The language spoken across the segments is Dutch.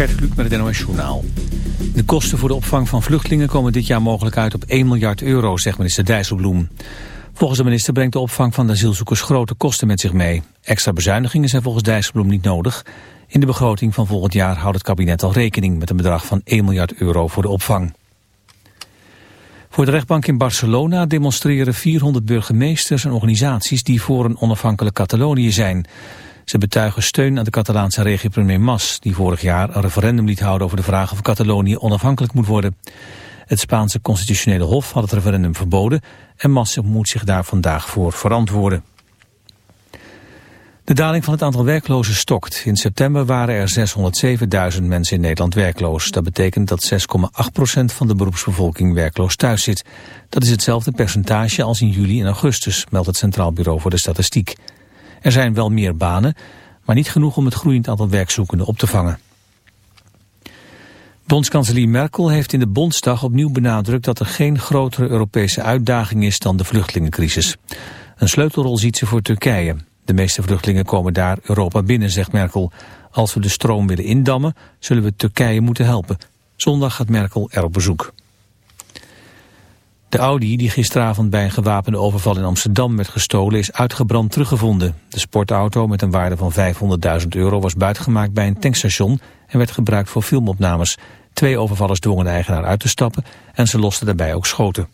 Gert met. De kosten voor de opvang van vluchtelingen komen dit jaar mogelijk uit op 1 miljard euro, zegt minister Dijsselbloem. Volgens de minister brengt de opvang van de asielzoekers grote kosten met zich mee. Extra bezuinigingen zijn volgens Dijsselbloem niet nodig. In de begroting van volgend jaar houdt het kabinet al rekening met een bedrag van 1 miljard euro voor de opvang. Voor de rechtbank in Barcelona demonstreren 400 burgemeesters en organisaties die voor een onafhankelijk Catalonië zijn. Ze betuigen steun aan de Catalaanse regio-premier Mas, die vorig jaar een referendum liet houden over de vraag of Catalonië onafhankelijk moet worden. Het Spaanse constitutionele hof had het referendum verboden en Mas moet zich daar vandaag voor verantwoorden. De daling van het aantal werklozen stokt. In september waren er 607.000 mensen in Nederland werkloos. Dat betekent dat 6,8% van de beroepsbevolking werkloos thuis zit. Dat is hetzelfde percentage als in juli en augustus, meldt het Centraal Bureau voor de Statistiek. Er zijn wel meer banen, maar niet genoeg om het groeiend aantal werkzoekenden op te vangen. Bondskanselier Merkel heeft in de Bondsdag opnieuw benadrukt dat er geen grotere Europese uitdaging is dan de vluchtelingencrisis. Een sleutelrol ziet ze voor Turkije. De meeste vluchtelingen komen daar Europa binnen, zegt Merkel. Als we de stroom willen indammen, zullen we Turkije moeten helpen. Zondag gaat Merkel er op bezoek. De Audi die gisteravond bij een gewapende overval in Amsterdam werd gestolen is uitgebrand teruggevonden. De sportauto met een waarde van 500.000 euro was buitgemaakt bij een tankstation en werd gebruikt voor filmopnames. Twee overvallers dwongen de eigenaar uit te stappen en ze losten daarbij ook schoten.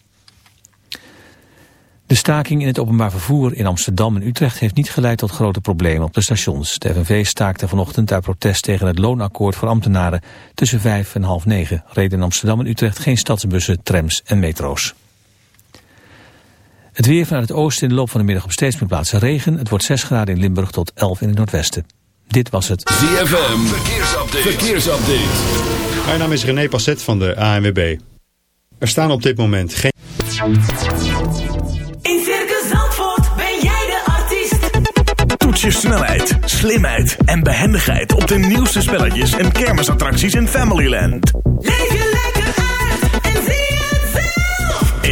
De staking in het openbaar vervoer in Amsterdam en Utrecht heeft niet geleid tot grote problemen op de stations. De FNV staakte vanochtend uit protest tegen het loonakkoord voor ambtenaren. Tussen vijf en half negen reden in Amsterdam en Utrecht geen stadsbussen, trams en metro's. Het weer vanuit het oosten in de loop van de middag op steeds meer plaatsen regen. Het wordt 6 graden in Limburg tot 11 in het noordwesten. Dit was het ZFM Verkeersupdate. Verkeersupdate. Mijn naam is René Passet van de ANWB. Er staan op dit moment geen... In Circus Zandvoort ben jij de artiest. Toets je snelheid, slimheid en behendigheid op de nieuwste spelletjes en kermisattracties in Familyland. Leef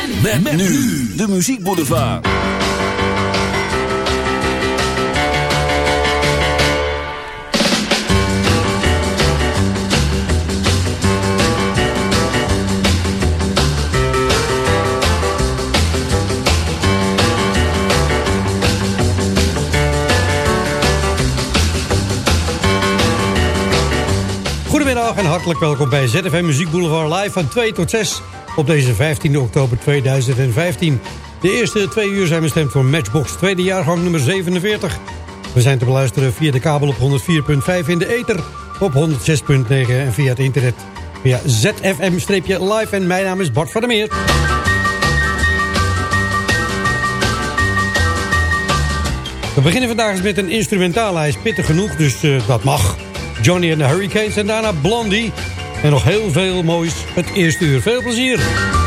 ZFM. Met, nu de muziekboulevard. Goedemiddag en hartelijk welkom bij ZFM Muziek Boulevard live van 2 tot 6 op deze 15 oktober 2015. De eerste twee uur zijn bestemd voor Matchbox, tweede jaargang nummer 47. We zijn te beluisteren via de kabel op 104.5 in de ether, op 106.9 en via het internet via ZFM-live. En mijn naam is Bart van der Meer. We beginnen vandaag eens met een instrumentaal. Hij is pittig genoeg, dus eh, dat mag. Johnny and the Hurricanes en daarna Blondie. En nog heel veel moois het eerste uur. Veel plezier!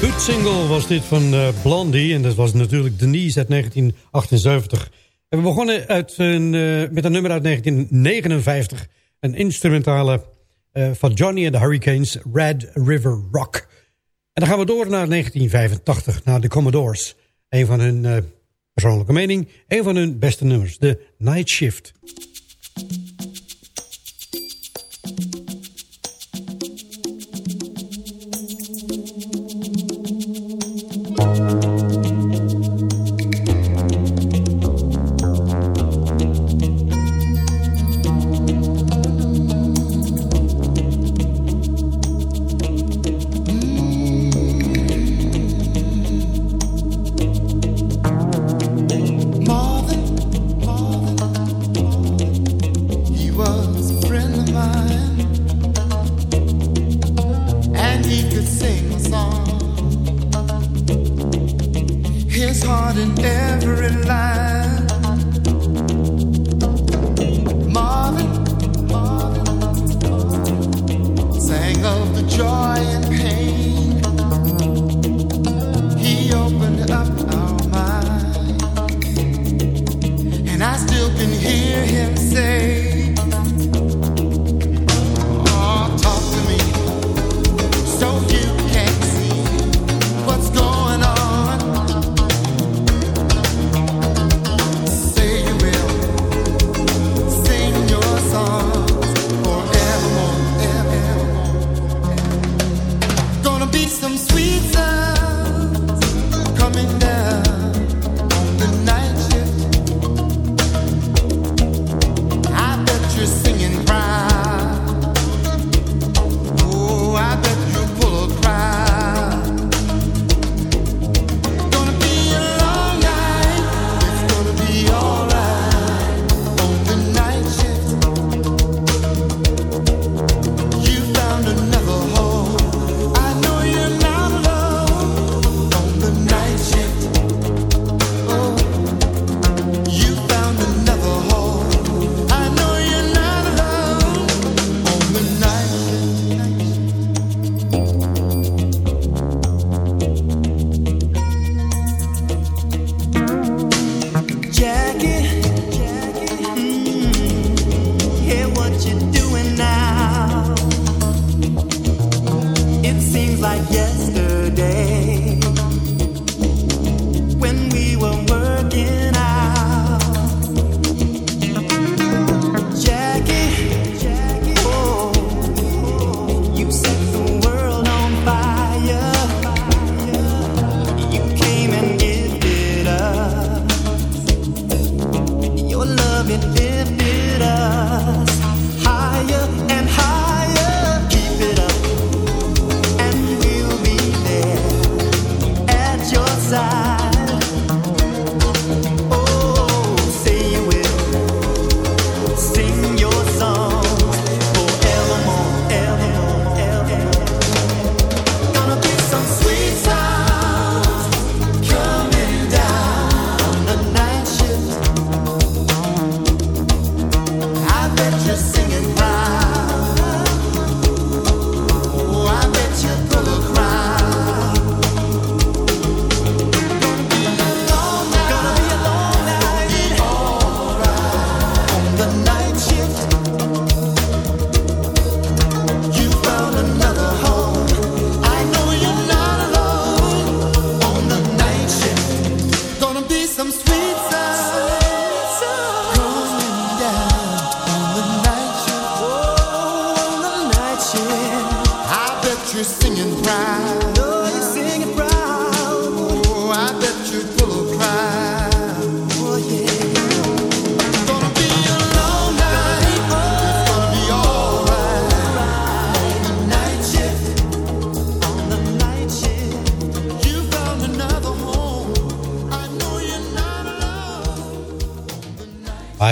De put-single was dit van uh, Blondie. En dat was natuurlijk Denise uit 1978. En we begonnen uit uh, met een nummer uit 1959. Een instrumentale uh, van Johnny and the Hurricanes, Red River Rock. En dan gaan we door naar 1985, naar de Commodores. Een van hun persoonlijke mening, een van hun beste nummers, de Night Shift.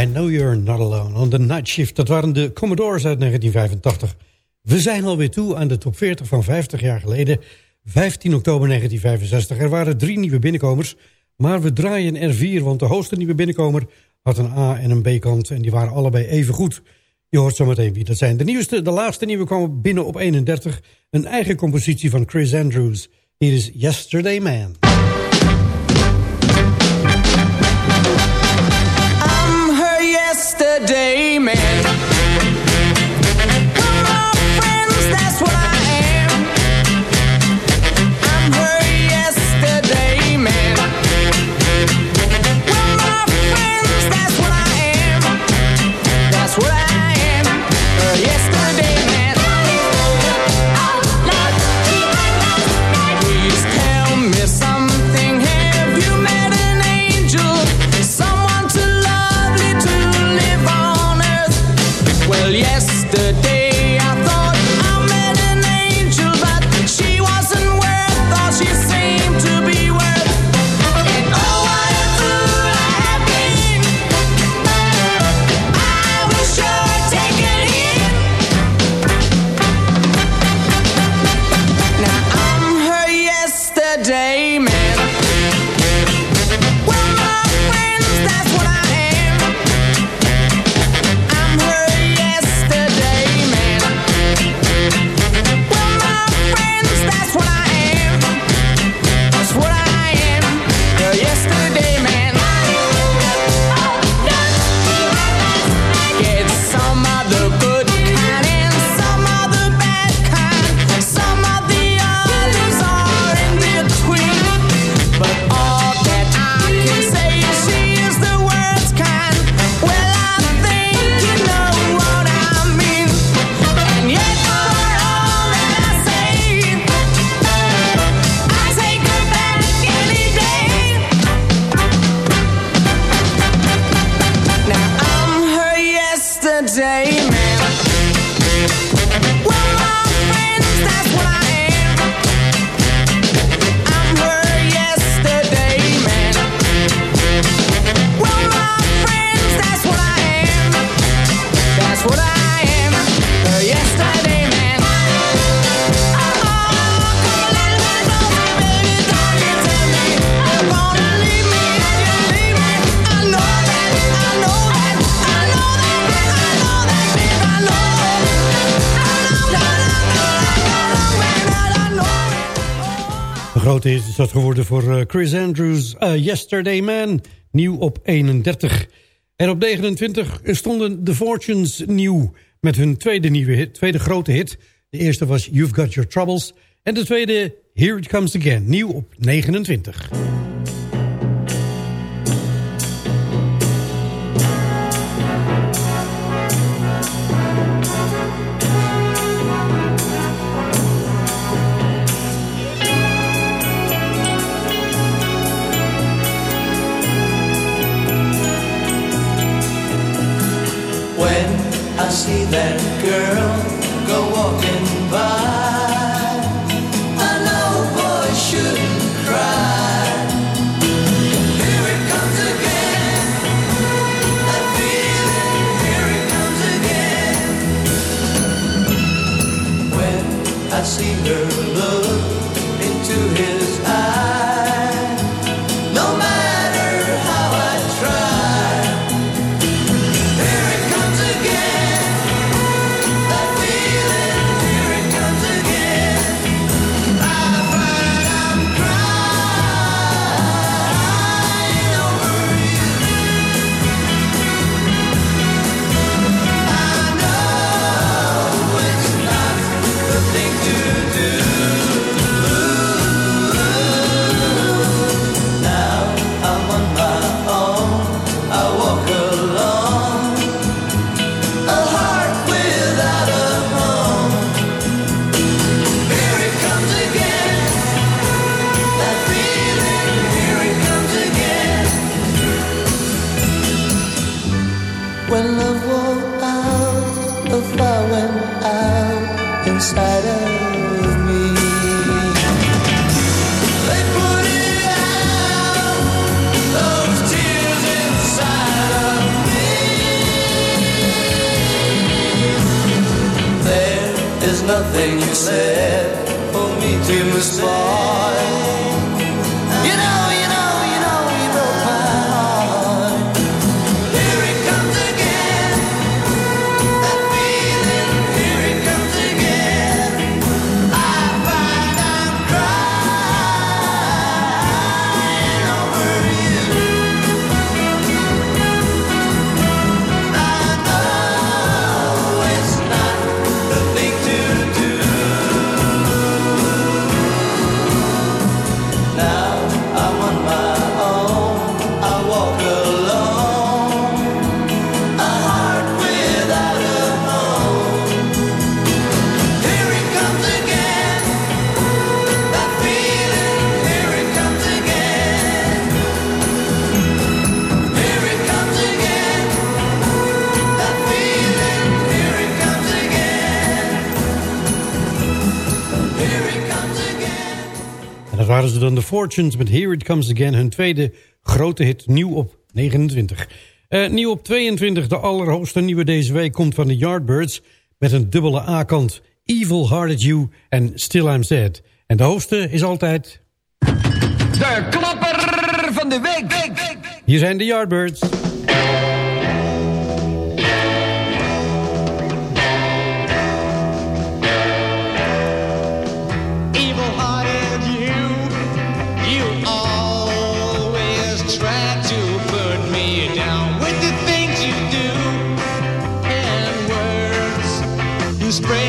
I Know You're Not Alone on the Night Shift. Dat waren de Commodores uit 1985. We zijn alweer toe aan de top 40 van 50 jaar geleden. 15 oktober 1965. Er waren drie nieuwe binnenkomers. Maar we draaien er vier, want de hoogste nieuwe binnenkomer... had een A- en een B-kant en die waren allebei even goed. Je hoort zo meteen wie dat zijn. De nieuwste, de laatste nieuwe kwam binnen op 31. Een eigen compositie van Chris Andrews. Hier is Yesterday Man. yesterday, man. Come on, friends, that's why. dat geworden voor eh, Chris Andrews. Eh, Yesterday Man, nieuw op 31. En op 29 stonden The Fortunes nieuw met hun tweede, nieuwe hit, tweede grote hit. De eerste was You've Got Your Troubles. En de tweede, Here It Comes Again, nieuw op 29. I see that girl go walking. The Fortunes met Here It Comes Again. Hun tweede grote hit, nieuw op 29. Eh, nieuw op 22, de allerhoogste nieuwe deze week, komt van de Yardbirds... met een dubbele A-kant, Evil Hearted You en Still I'm Sad. En de hoogste is altijd... De klapper van de week. Hier zijn de Yardbirds. spring.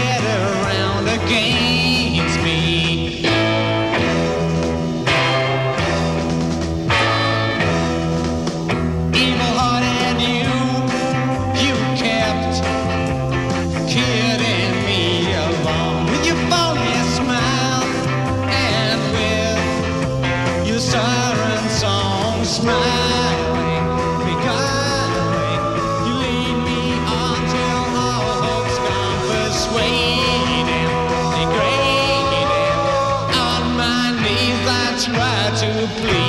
to please.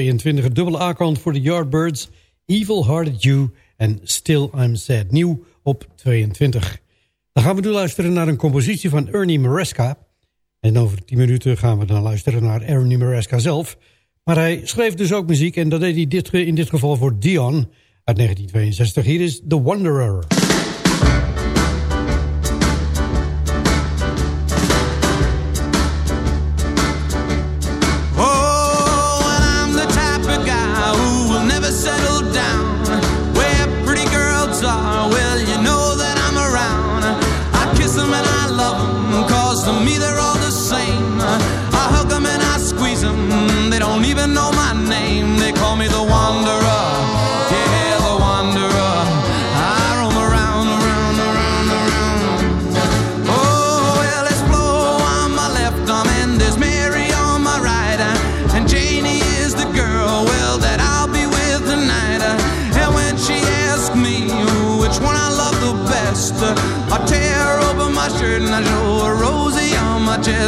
22 een dubbele A-kant voor de Yardbirds. Evil Hearted You en Still I'm Sad. Nieuw op 22. Dan gaan we nu luisteren naar een compositie van Ernie Maresca. En over 10 minuten gaan we dan luisteren naar Ernie Maresca zelf. Maar hij schreef dus ook muziek en dat deed hij dit, in dit geval voor Dion uit 1962. Hier is The Wanderer.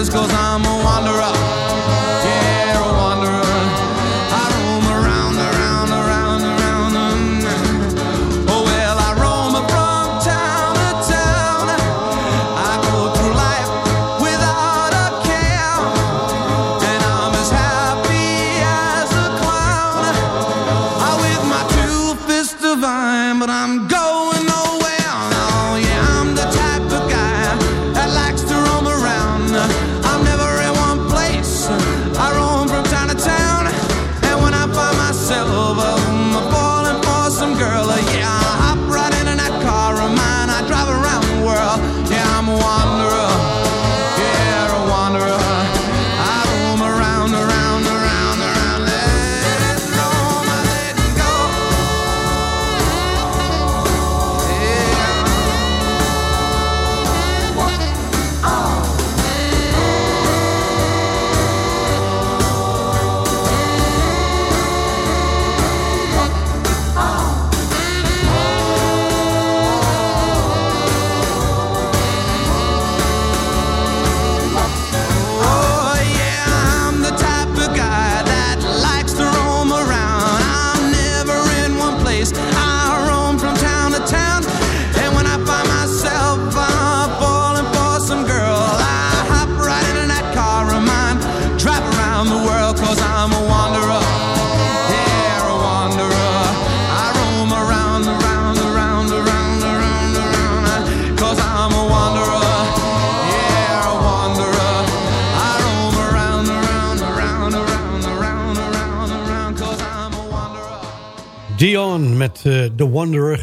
just goes on.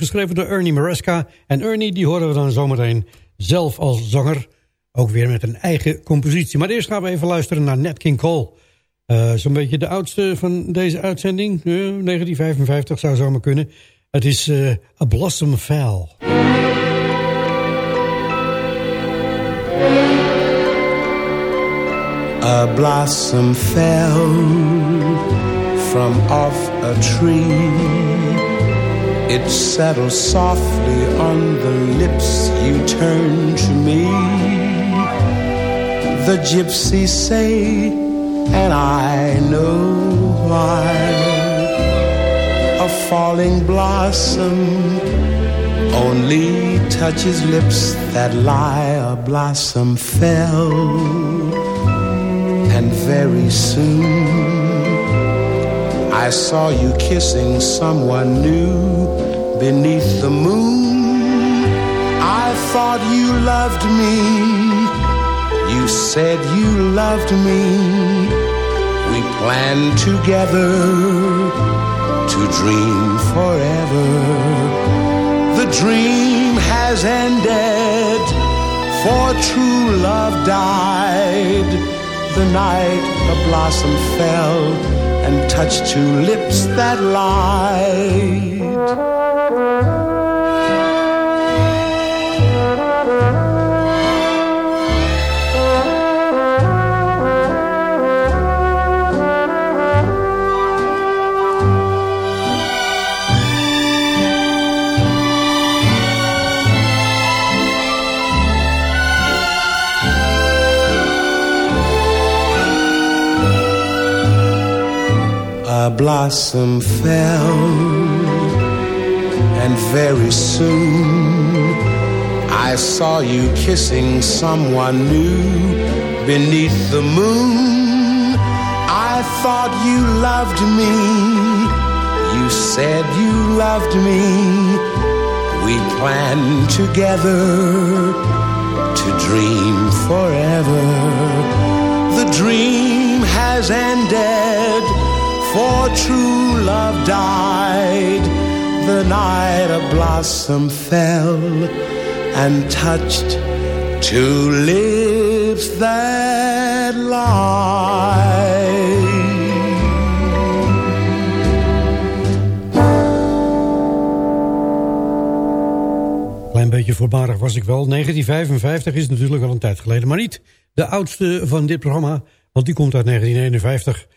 Geschreven door Ernie Maresca. En Ernie, die horen we dan zometeen zelf als zanger. Ook weer met een eigen compositie. Maar eerst gaan we even luisteren naar Nat King Cole. Eh, Zo'n beetje de oudste van deze uitzending. Eh, 1955 zou zomaar kunnen. Het is eh, A Blossom Fell. A blossom fell from off a tree. It settled softly on the lips you turned to me. The gypsies say, and I know why. A falling blossom only touches lips that lie. A blossom fell and very soon I saw you kissing someone new beneath the moon. I thought you loved me. You said you loved me. We planned together to dream forever. The dream has ended, for true love died the night a blossom fell and touched two lips that lied. A blossom fell, and very soon I saw you kissing someone new beneath the moon. I thought you loved me. You said you loved me. We planned together to dream forever. The dream has ended, for true love died. The night a blossom fell and touched two lips that lie. Klein beetje voorbarig was ik wel. 1955 is natuurlijk al een tijd geleden. Maar niet de oudste van dit programma, want die komt uit 1951.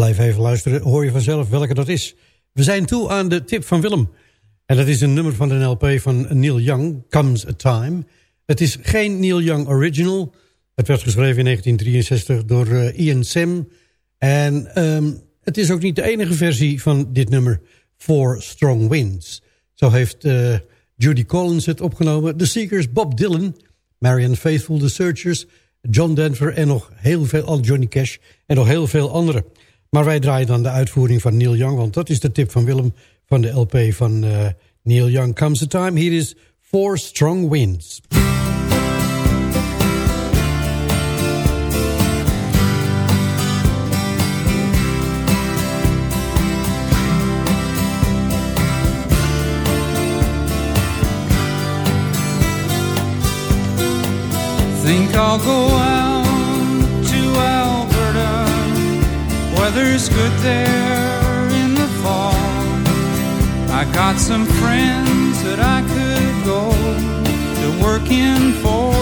Blijf even luisteren, hoor je vanzelf welke dat is. We zijn toe aan de tip van Willem. En dat is een nummer van een LP van Neil Young, Comes a Time. Het is geen Neil Young original. Het werd geschreven in 1963 door eh, Ian Sim. En ehm, het is ook niet de enige versie van dit nummer, Four Strong Winds. Zo heeft eh, Judy Collins het opgenomen. The Seekers, Bob Dylan, Marianne Faithfull, The Searchers... John Denver en nog heel veel, al Johnny Cash en nog heel veel anderen. Maar wij draaien dan de uitvoering van Neil Young, want dat is de tip van Willem van de LP van uh, Neil Young. Comes a time, here is Four Strong Winds. Think I'll go Weather's good there in the fall. I got some friends that I could go to work in for.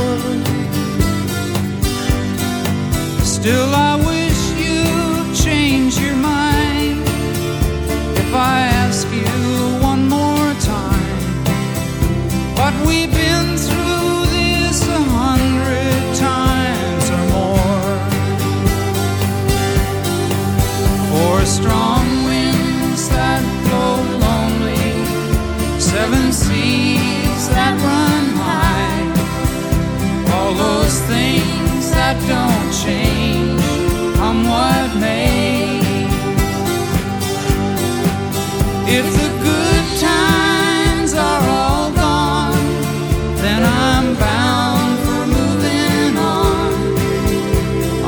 Still, I wish you'd change your mind if I that don't change, come what may. If the good times are all gone, then I'm bound for moving on.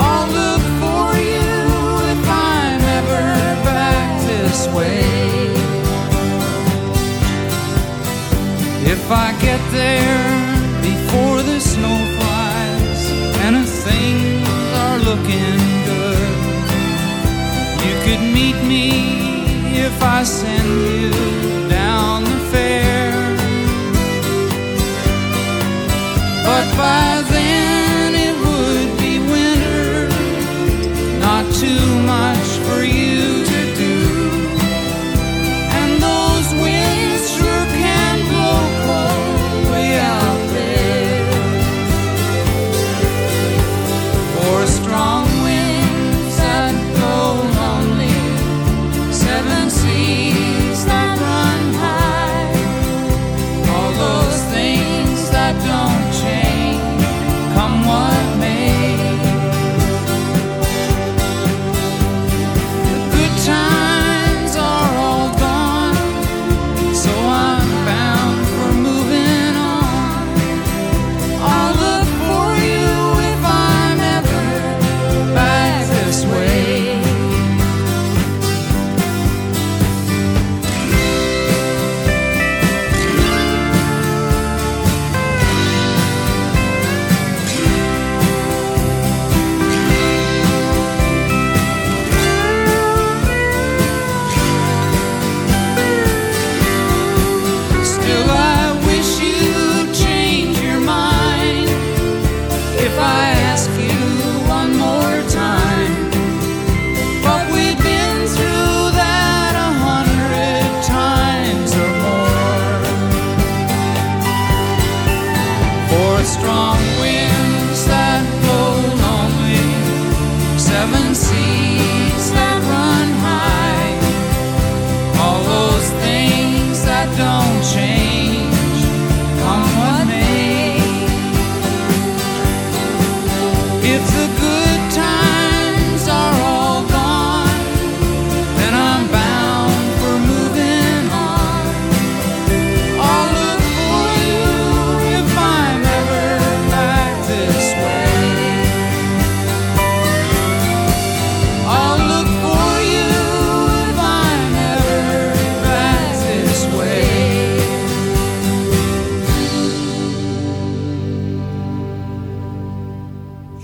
I'll look for you if I'm ever back this way. If I get there me if I send you down the fair. But by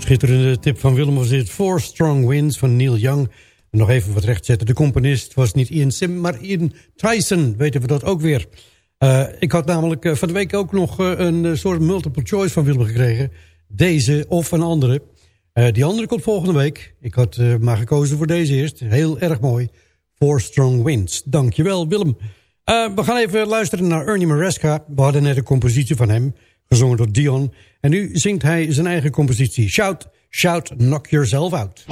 schitterende tip van Willem was dit Four Strong Winds van Neil Young. En nog even wat rechtzetten. De componist was niet Ian Sim, maar Ian Tyson. Weten we dat ook weer. Eh, ik had namelijk eh, van de week ook nog eh, een soort multiple choice van Willem gekregen. Deze of een andere. Die andere komt volgende week. Ik had maar gekozen voor deze eerst. Heel erg mooi. Four Strong Winds. Dankjewel Willem. we gaan even luisteren naar Ernie Maresca. We hadden net een compositie van hem gezongen door Dion. En nu zingt hij zijn eigen compositie. Shout, shout, knock yourself out.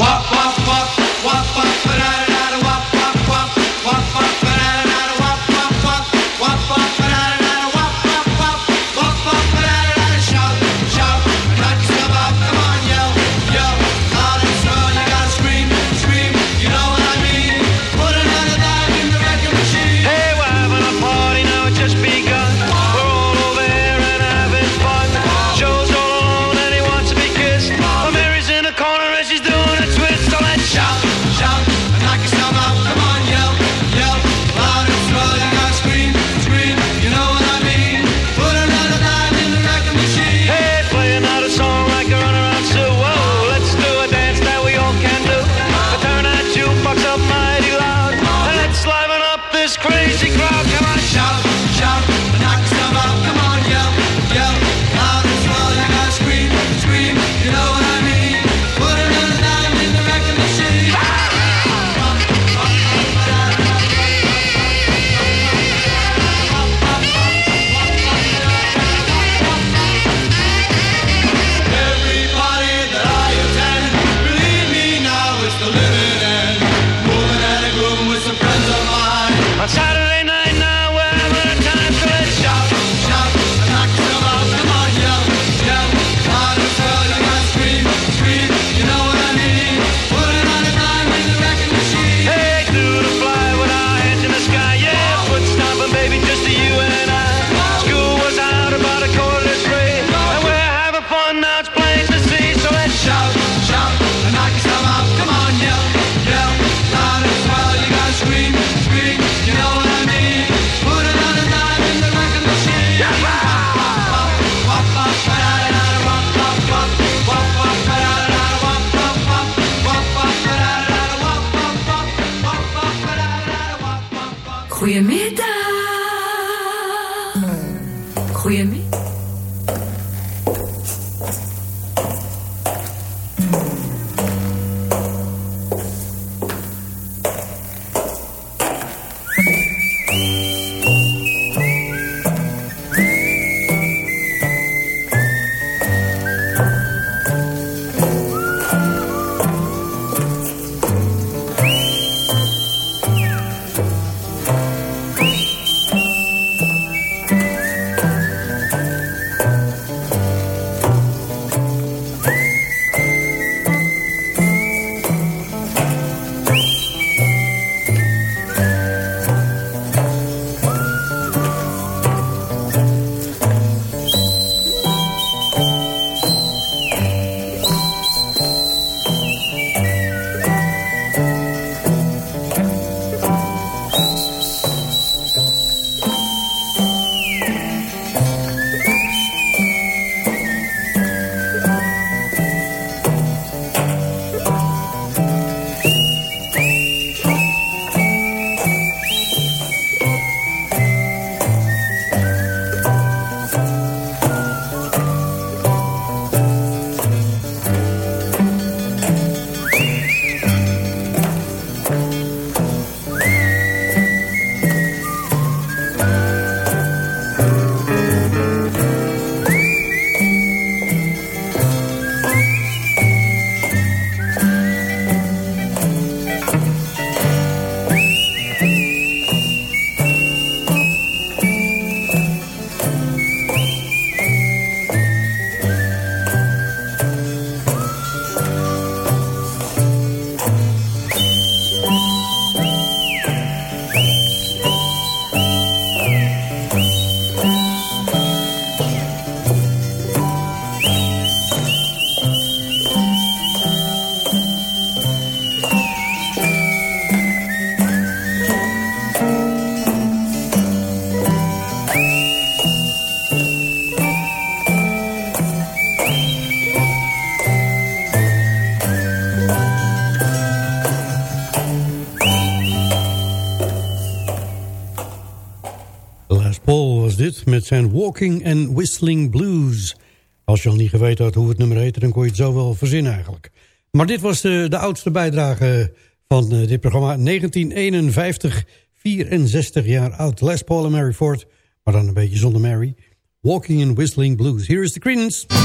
Zijn Walking and Whistling Blues. Als je al niet geweten had hoe het nummer heette, dan kon je het zo wel verzinnen eigenlijk. Maar dit was de, de oudste bijdrage van eh, dit programma. 1951, 64 jaar oud. Les Paul en Mary Ford, maar dan een beetje zonder Mary. Walking and Whistling Blues. Here is the Creedence.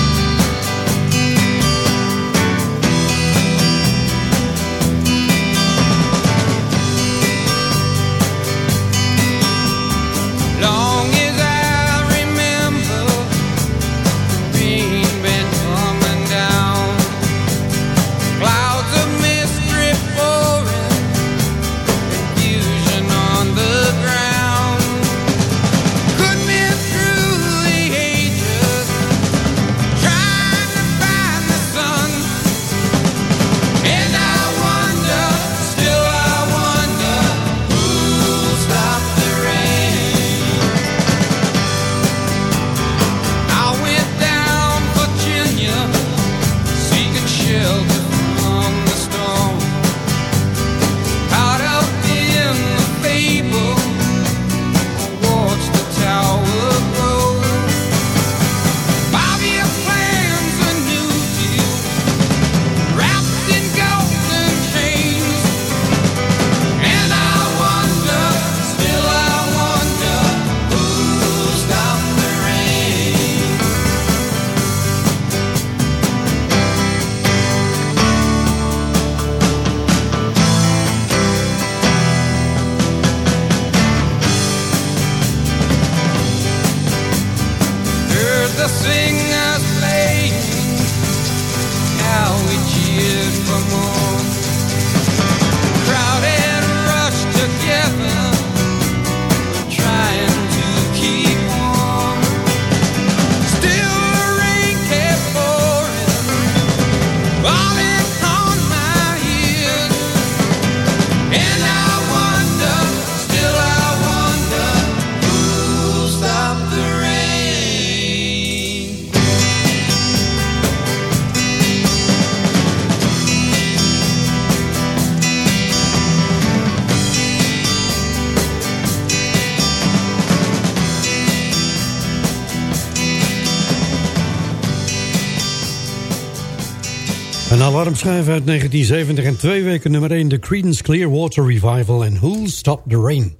Alarmschijf uit 1970 en twee weken nummer 1... de Creedence Clearwater Revival en Who'll Stop the Rain.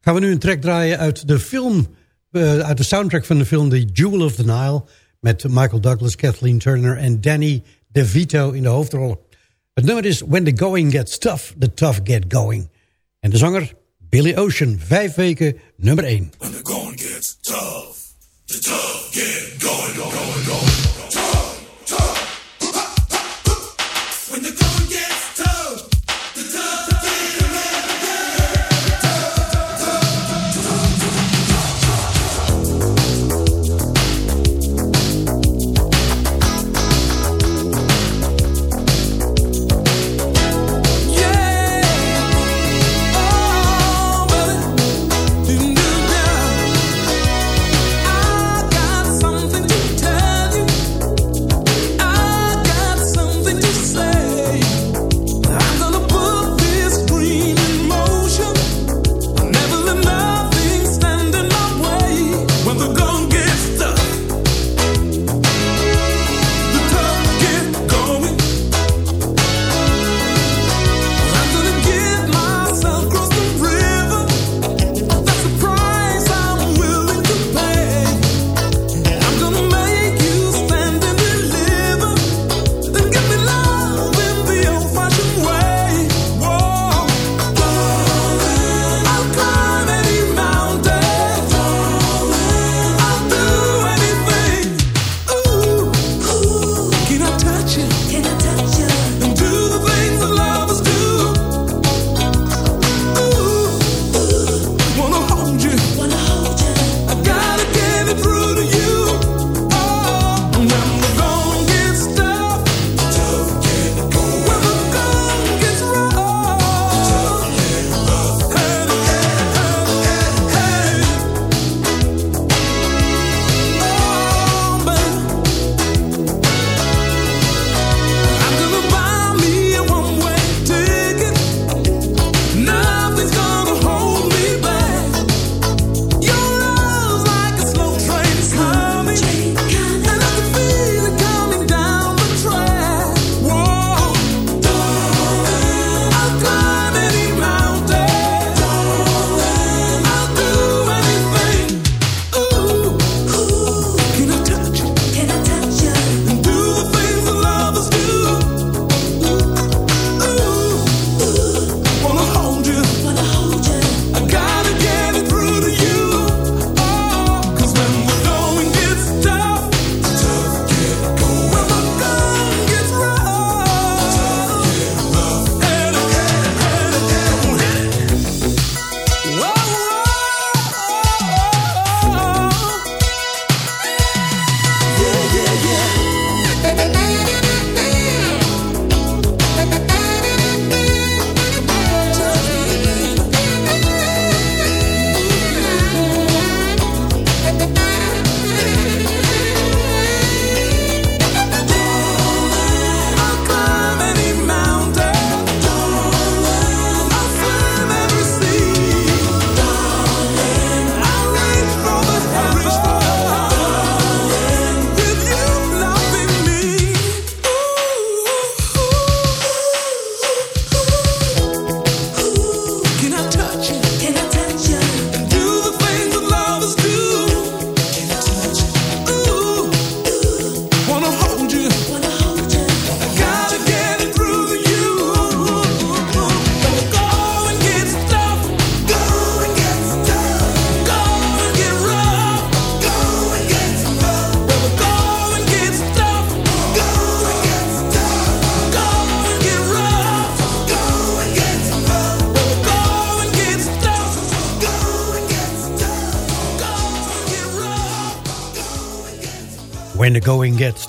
Gaan we nu een track draaien uit de film... eh, uit de soundtrack van de film The Jewel of the Nile... met Michael Douglas, Kathleen Turner en Danny DeVito in de hoofdrollen. Het nummer is When the Going Gets Tough, the Tough Get Going. En de zanger Billy Ocean, vijf weken nummer 1. When the going gets tough, the tough get going, going,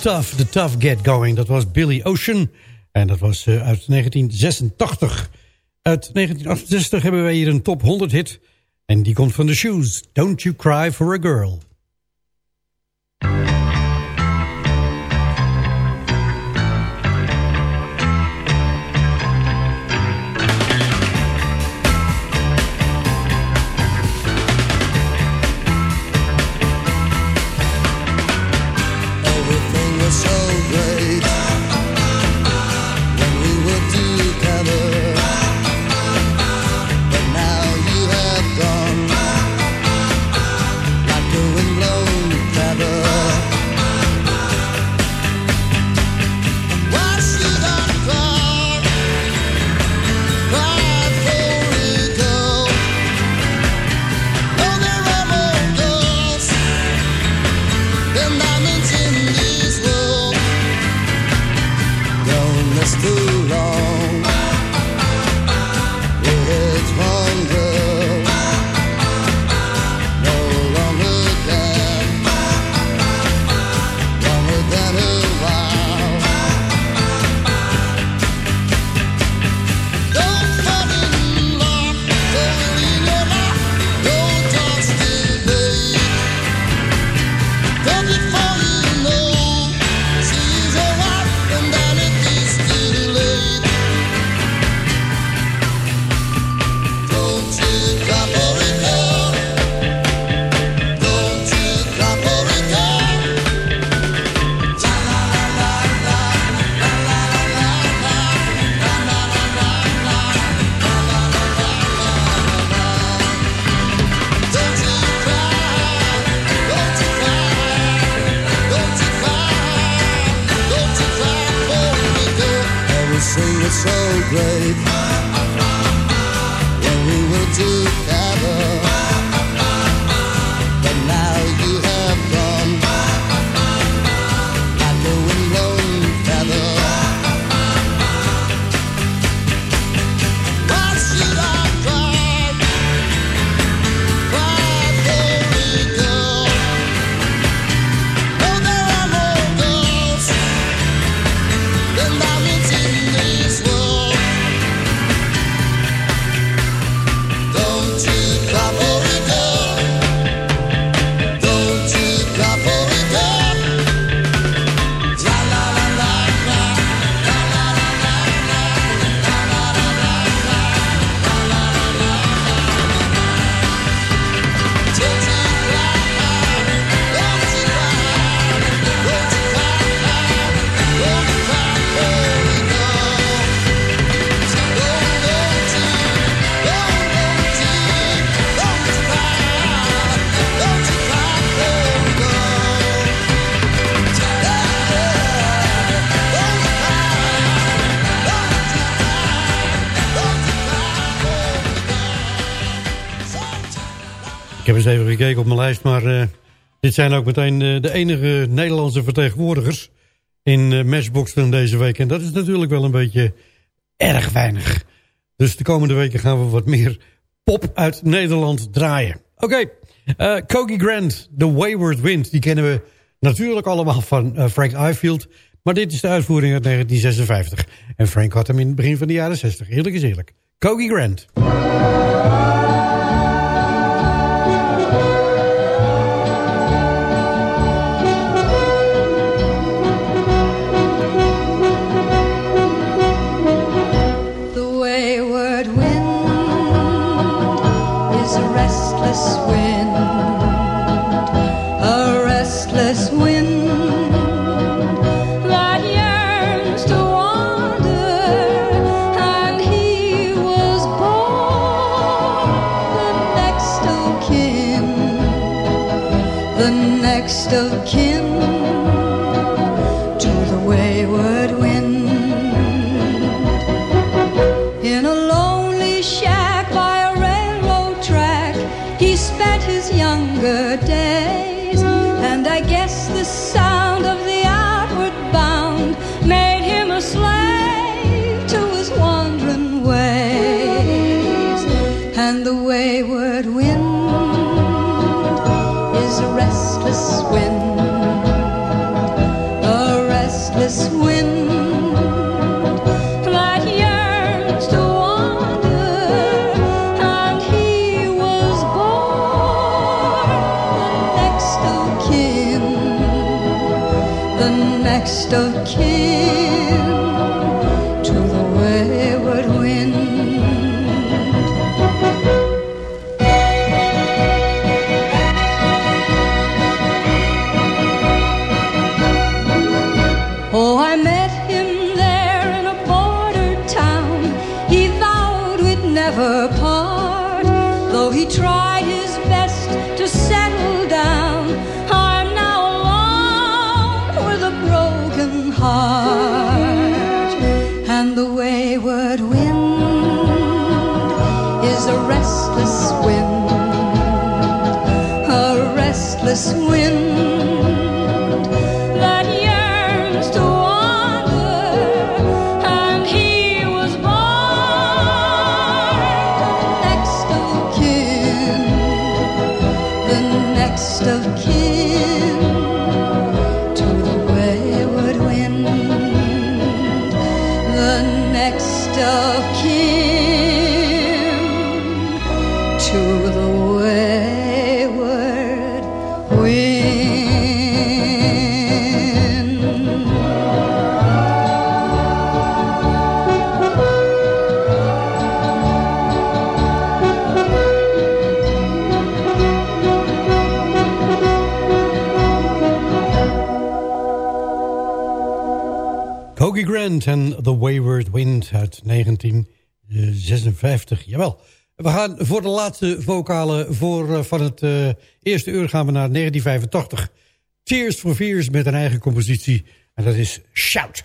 tough, the tough get going. Dat was Billy Ocean. En dat was uh, uit 1986. Uit 1968 hebben wij hier een top 100 hit. En die komt van The Shoes. Don't You Cry for a Girl. Even gekeken op mijn lijst, maar eh, dit zijn ook meteen eh, de enige Nederlandse vertegenwoordigers in eh, Matchbox van deze week. En dat is natuurlijk wel een beetje erg weinig. Dus de komende weken gaan we wat meer pop uit Nederland draaien. Oké, eh Kogi Grant, The Wayward Wind, die kennen we natuurlijk allemaal van Frank Ifield. Maar dit is de uitvoering uit 1956. En Frank had hem in het begin van de jaren 60. Eerlijk is eerlijk. Kogi Grant. Shack by a railroad track, he spent his younger days. And I guess the sound of the outward bound made him a slave to his wandering ways. And the wayward wind is a restless wind, crystal Wayward Wind uit 1956. Eh, Jawel. We gaan voor de laatste vocalen voor, eh, van het eh, eerste uur gaan we naar 1985. Tears for Fears met een eigen compositie. En dat is Shout.